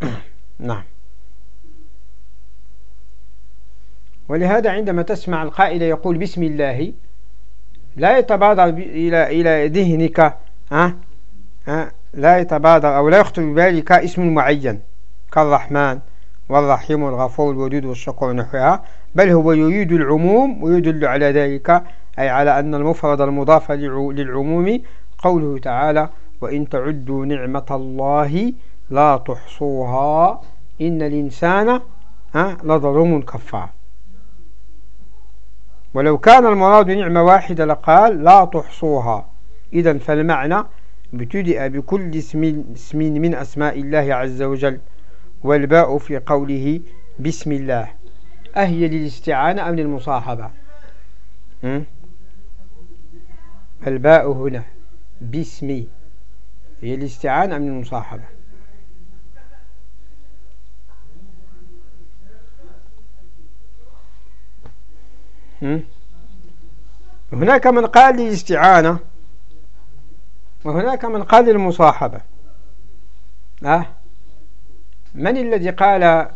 [SPEAKER 1] نعم. ولهذا عندما تسمع القائل يقول بسم الله لا يتبادر إلى إلى ذهنك ها؟ ها؟ لا يتبادر أو لا يخطر ببالك اسم معين كالرحمن والرحيم والغفور والودود والشكور ونحوها بل هو يريد العموم ويدل على ذلك أي على أن المفرد المضاف للعموم قوله تعالى وإن تعدوا نعمة الله لا تحصوها إن الإنسان لظلوم كفار. ولو كان المراد نعمة واحدة لقال لا تحصوها. إذا فالمعنى ابتدأ بكل اسم, اسم من أسماء الله عز وجل والباء في قوله بسم الله. أهي للاستعانة أم للمصاحبة؟ الباء هنا باسمي. هي الاستعانة أم المصاحبة هناك من قال للاستعانة وهناك من قال للمصاحبة أه؟ من الذي قال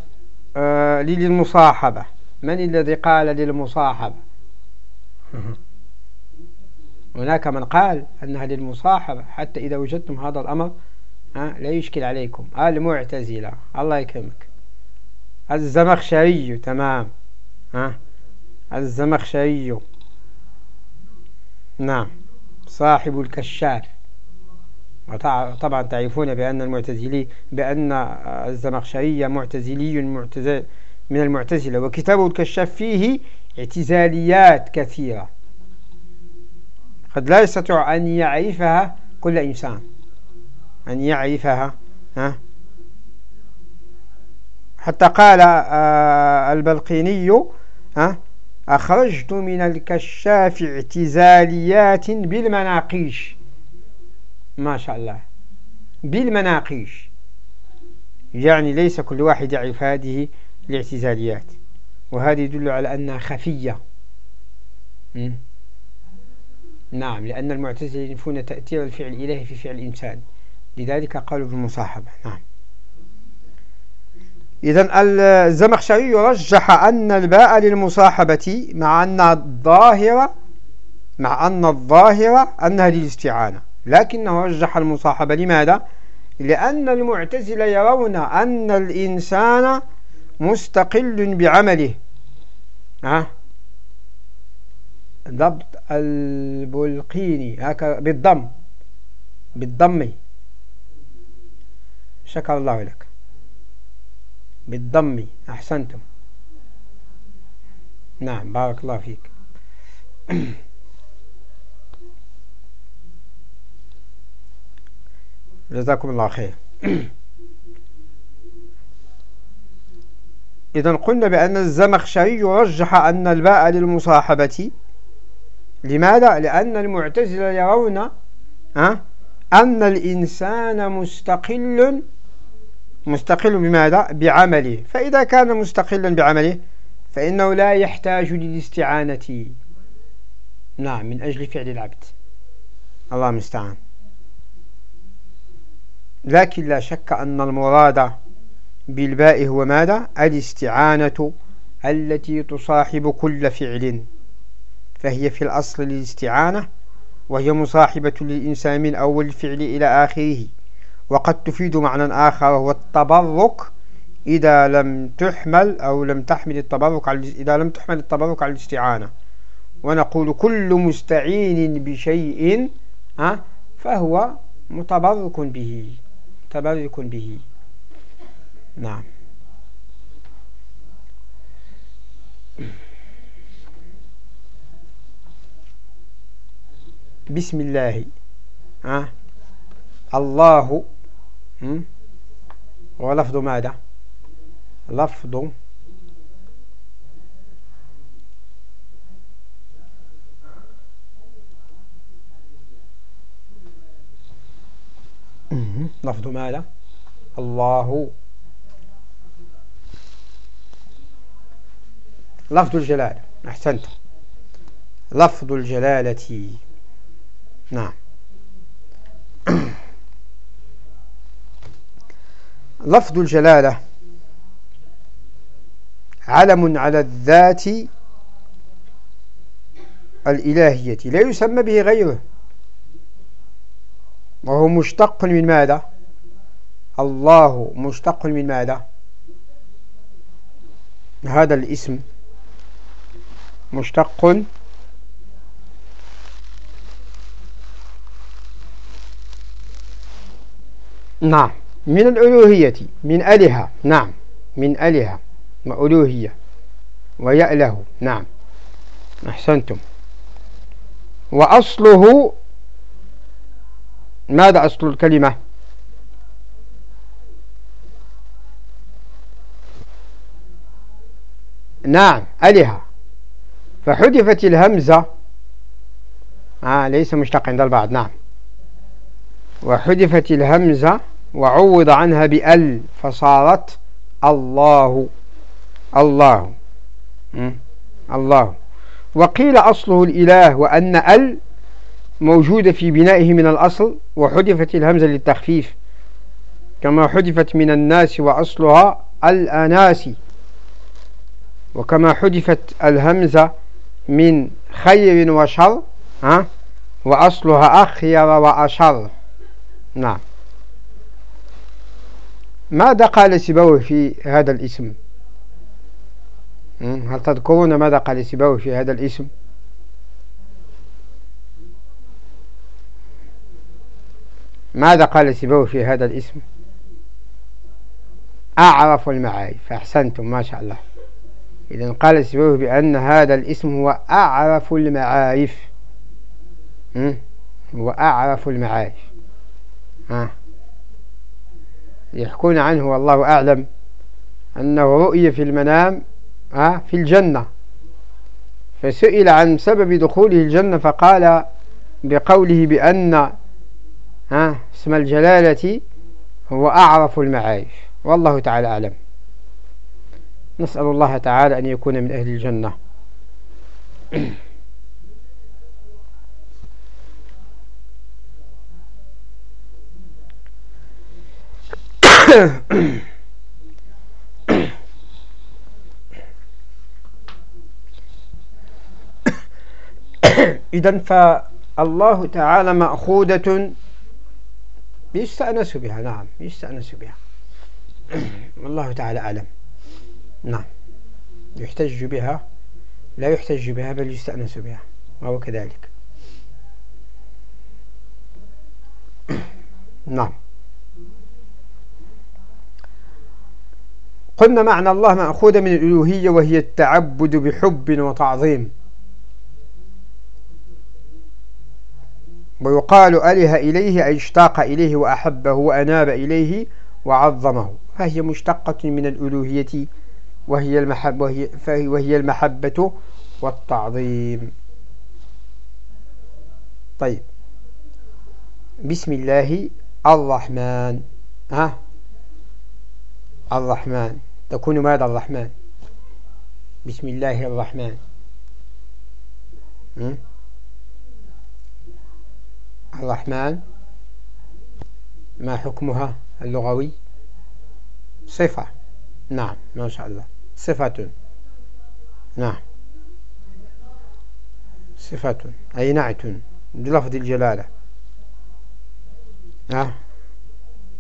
[SPEAKER 1] آه للمصاحبة؟ من الذي قال للمصاحبة هناك من قال أنها للمصاحبة حتى إذا وجدتم هذا الأمر أه؟ لا يشكل عليكم. المعتزلة. الله يكرمك. الزمخشري تمام. ها؟ الزمخشري نعم. صاحب الكشاف. طبعا تعرفون بأن المعتزلي بأن الزمخشري معتزلي معتزل من المعتزلة. وكتابه الكشاف فيه اعتزاليات كثيرة. قد لا يستطيع أن يعرفها كل إنسان. أن يعرفها ها؟ حتى قال آه، البلقيني ها؟ أخرجت من الكشاف اعتزاليات بالمناقيش. ما شاء الله. بالمناقيش. يعني ليس كل واحد يعرف هذه الاعتزاليات. وهذا يدل على أنها خفية. نعم لأن المعتزلة ينفون تأثير الفعل الإلهي في فعل الإنسان. لذلك قالوا بالمصاحبة. نعم. إذا الزمخشري رجح أن الباء للمصاحبة مع أن الظاهرة مع أن الظاهرة أنها للاستعانة. لكنه رجح المصاحبة لماذا؟ لأن المعتزلة يرون أن الإنسان مستقل بعمله. ها؟ ضبط البلقيني هكذا بالضم. بالضم. شكر الله لك. بالضم أحسنتم. نعم بارك الله فيك. جزاكم الله خير. إذا قلنا بأن الزمخشري يرجح أن الباء للمصاحبة. لماذا؟ لأن المعتزلة يرون أن الإنسان مستقل مستقل بماذا؟ بعمله. فإذا كان مستقلا بعمله فإنه لا يحتاج للاستعانة. نعم من أجل فعل العبد. الله المستعان. لكن لا شك أن المراد بالباء هو ماذا؟ الاستعانة التي تصاحب كل فعل. فهي في الأصل الاستعانة وهي مصاحبة للإنسان من أول الفعل إلى آخره. وقد تفيد معنى آخر وهو التبرك. إذا لم تحمل أو لم تحمل التبرك على إذا لم تحمل التبرك على الاستعانة. ونقول كل مستعين بشيء فهو متبرك به تبرك به. نعم. بسم الله ها. الله هو لفظ ماذا؟ لفظ لفظ ماذا؟ الله. لفظ الجلالة أحسنت. لفظ الجلالة. نعم. لفظ الجلالة علم على الذات الإلهية لا يسمى به غيره. وهو مشتق من ماذا؟ الله مشتق من ماذا؟ هذا الاسم مشتق نعم. من الألوهية من ألها نعم من ألها وألوهية ويأله نعم. أحسنتم. وأصله ماذا أصل الكلمة؟ نعم ألها. فحذفت الهمزة. آه ليس مشتق عند البعض نعم. وحذفت الهمزة. وعوض عنها بأل فصارت الله الله. الله. وقيل أصله الإله وأن أل موجودة في بنائه من الأصل وحذفت الهمزة للتخفيف. كما حذفت من الناس وأصلها الأناس وكما حذفت الهمزة من خير وشر ها؟ وأصلها أخير وأشر. نعم. ماذا قال سبوه في هذا الاسم؟ هل تذكرون ماذا قال سبوه في هذا الاسم؟ ماذا قال سبوه في هذا الاسم؟ أعرف المعارف أحسنتم ما شاء الله. إذا قال سبوه بأن هذا الاسم هو أعرف المعارف. هو أعرف المعارف. ها؟ يحكون عنه والله أعلم أنه رؤي في المنام في الجنة. فسئل عن سبب دخوله الجنة فقال بقوله بأن اسم الجلالة هو أعرف المعارف والله تعالى أعلم. نسأل الله تعالى أن يكون من أهل الجنة. إذا فالله تعالى مأخوذة يستأنس بها نعم يستأنس بها. والله تعالى أعلم. نعم. يحتج بها لا يحتج بها بل يستأنس بها وهو كذلك. نعم. قلنا معنى الله مأخوذ من الألوهية وهي التعبد بحب وتعظيم. ويقال أله إليه أي اشتاق إليه وأحبه وأناب إليه وعظمه. فهي مشتقة من الألوهية وهي المحبة وهي, وهي المحبة والتعظيم. طيب. بسم الله الرحمن. ها؟ الرحمن. تكون ماذا الرحمن؟ بسم الله الرحمن. الرحمن. ما حكمها اللغوي؟ صفة. نعم ما شاء الله. صفة. نعم. صفة. أي نعت. بلفظ الجلالة. نعم.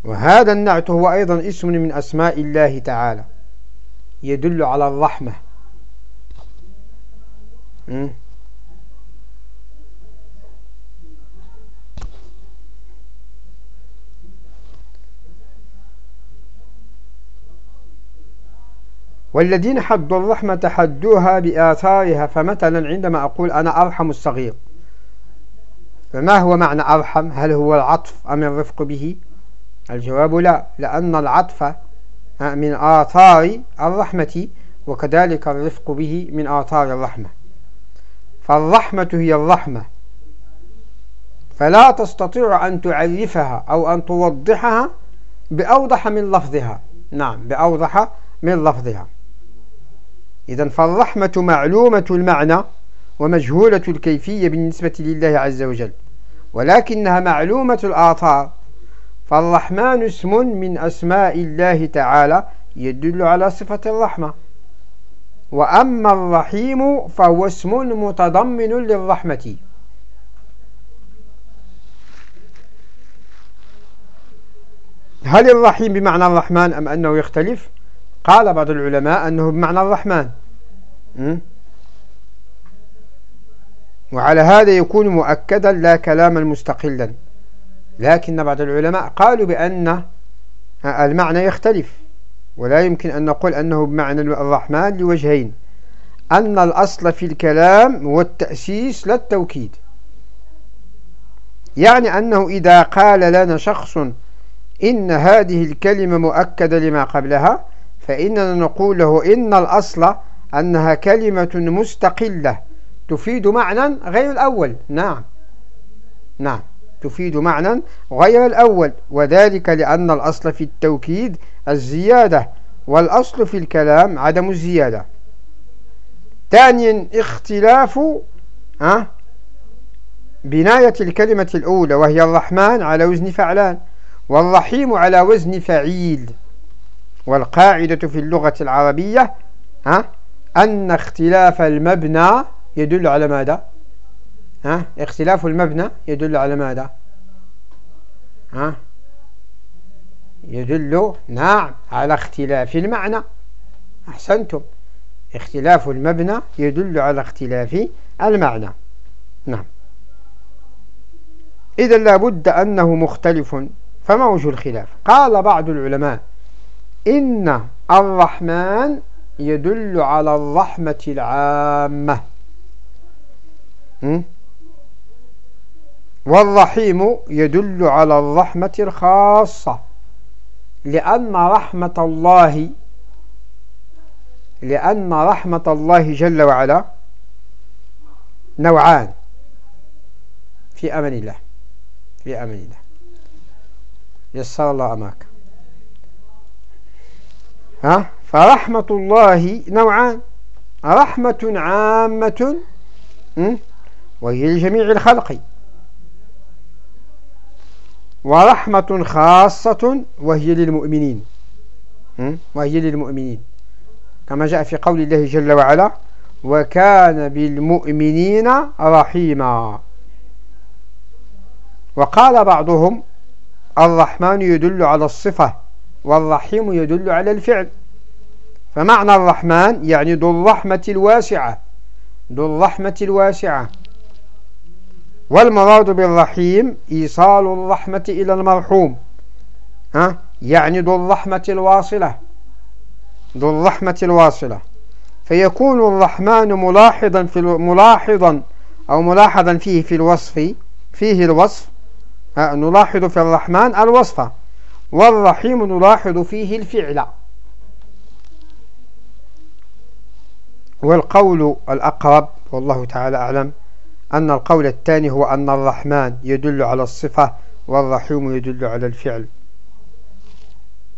[SPEAKER 1] وهذا النعت هو أيضا اسم من أسماء الله تعالى. يدل على الرحمة. والذين حدوا الرحمة حدوها بآثارها فمثلا عندما أقول أنا أرحم الصغير فما هو معنى أرحم؟ هل هو العطف أم الرفق به؟ الجواب لا لأن العطف من آثار الرحمة وكذلك الرفق به من آثار الرحمة. فالرحمة هي الرحمة. فلا تستطيع أن تعرفها أو أن توضحها بأوضح من لفظها. نعم بأوضح من لفظها. إذا فالرحمة معلومة المعنى ومجهولة الكيفية بالنسبة لله عز وجل ولكنها معلومة الآثار. فالرحمن اسم من أسماء الله تعالى يدل على صفة الرحمة. وأما الرحيم فهو اسم متضمن للرحمة. هل الرحيم بمعنى الرحمن أم أنه يختلف؟ قال بعض العلماء أنه بمعنى الرحمن. وعلى هذا يكون مؤكدا لا كلاما مستقلا. لكن بعض العلماء قالوا بأن المعنى يختلف ولا يمكن أن نقول أنه بمعنى الرحمن لوجهين أن الأصل في الكلام هو التأسيس لا التوكيد. يعني أنه إذا قال لنا شخص إن هذه الكلمة مؤكدة لما قبلها فإننا نقول له إن الأصل أنها كلمة مستقلة تفيد معنى غير الأول. نعم. نعم. تفيد معنى غير الأول وذلك لأن الأصل في التوكيد الزيادة والأصل في الكلام عدم الزيادة. ثانيا اختلاف ها بناية الكلمة الأولى وهي الرحمن على وزن فعلان والرحيم على وزن فعيل. والقاعدة في اللغة العربية ها أن اختلاف المبنى يدل على ماذا؟ ها؟ اختلاف المبنى يدل على ماذا؟ ها؟ يدل نعم على اختلاف المعنى. أحسنتم. اختلاف المبنى يدل على اختلاف المعنى. نعم. إذا لابد أنه مختلف فما وجه الخلاف؟ قال بعض العلماء إن الرحمن يدل على الرحمة العامة. والرحيم يدل على الرحمة الخاصة. لأن رحمة الله لأن رحمة الله جل وعلا نوعان في أمن الله في أمن الله. يسر الله أماك ها؟ فرحمة الله نوعان. رحمة عامة وهي لجميع الخلق. ورحمة خاصة وهي للمؤمنين. وهي للمؤمنين. كما جاء في قول الله جل وعلا وكان بالمؤمنين رحيما. وقال بعضهم الرحمن يدل على الصفة والرحيم يدل على الفعل. فمعنى الرحمن يعني ذو الرحمة الواسعة. ذو الرحمة الواسعة. والمراد بالرحيم إيصال الرحمة إلى المرحوم. ها؟ يعني ذو الرحمة الواصلة. ذو الرحمة الواصلة. فيكون الرحمن ملاحظا في ملاحظا أو ملاحظا فيه في الوصف فيه الوصف. نلاحظ في الرحمن الوصف. والرحيم نلاحظ فيه الفعل. والقول الأقرب والله تعالى أعلم. أن القول الثاني هو أن الرحمن يدل على الصفة والرحيم يدل على الفعل.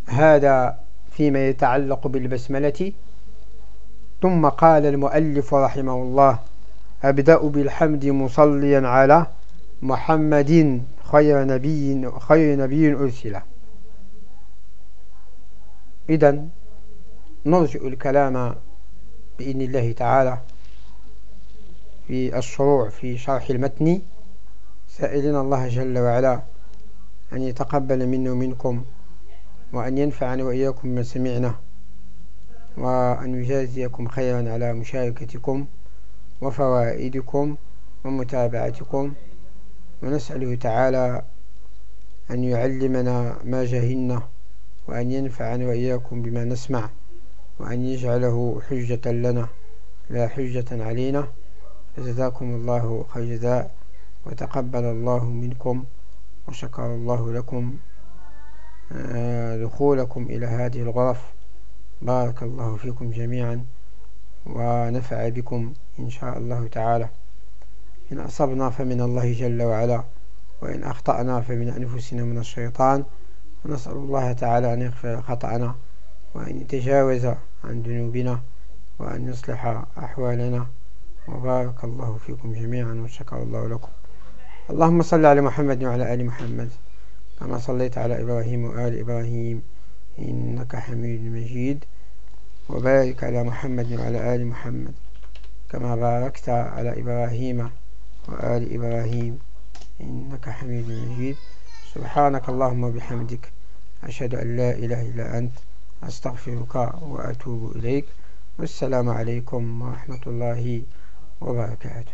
[SPEAKER 1] هذا فيما يتعلق بالبسملة. ثم قال المؤلف رحمه الله أبدأ بالحمد مصليا على محمد خير نبي خير نبي أرسل إذا نرجع الكلام بإذن الله تعالى في الشروع في شرح المتن. سائلين الله جل وعلا أن يتقبل منا ومنكم وأن ينفعنا وإياكم ما سمعنا وأن يجازيكم خيرا على مشاركتكم وفوائدكم ومتابعتكم. ونسأله تعالى أن يعلمنا ما جهلنا وأن ينفعنا وإياكم بما نسمع وأن يجعله حجة لنا لا حجة علينا. فجزاكم الله خير جزاء وتقبل الله منكم وشكر الله لكم آه، دخولكم إلى هذه الغرف. بارك الله فيكم جميعا ونفع بكم إن شاء الله تعالى. إن أصبنا فمن الله جل وعلا وإن أخطأنا فمن أنفسنا من الشيطان. ونسأل الله تعالى أن يغفر خطأنا وأن يتجاوز عن ذنوبنا وأن يصلح أحوالنا. وبارك الله فيكم جميعا وشكر الله لكم. اللهم صل على محمد وعلى آل محمد كما صليت على إبراهيم وآل إبراهيم. إنك حميد مجيد. وبارك على محمد وعلى آل محمد كما باركت على إبراهيم وآل إبراهيم. إنك حميد مجيد. سبحانك اللهم وبحمدك. أشهد أن لا إله إلا أنت. أستغفرك وأتوب إليك. والسلام عليكم ورحمة الله وبركاته.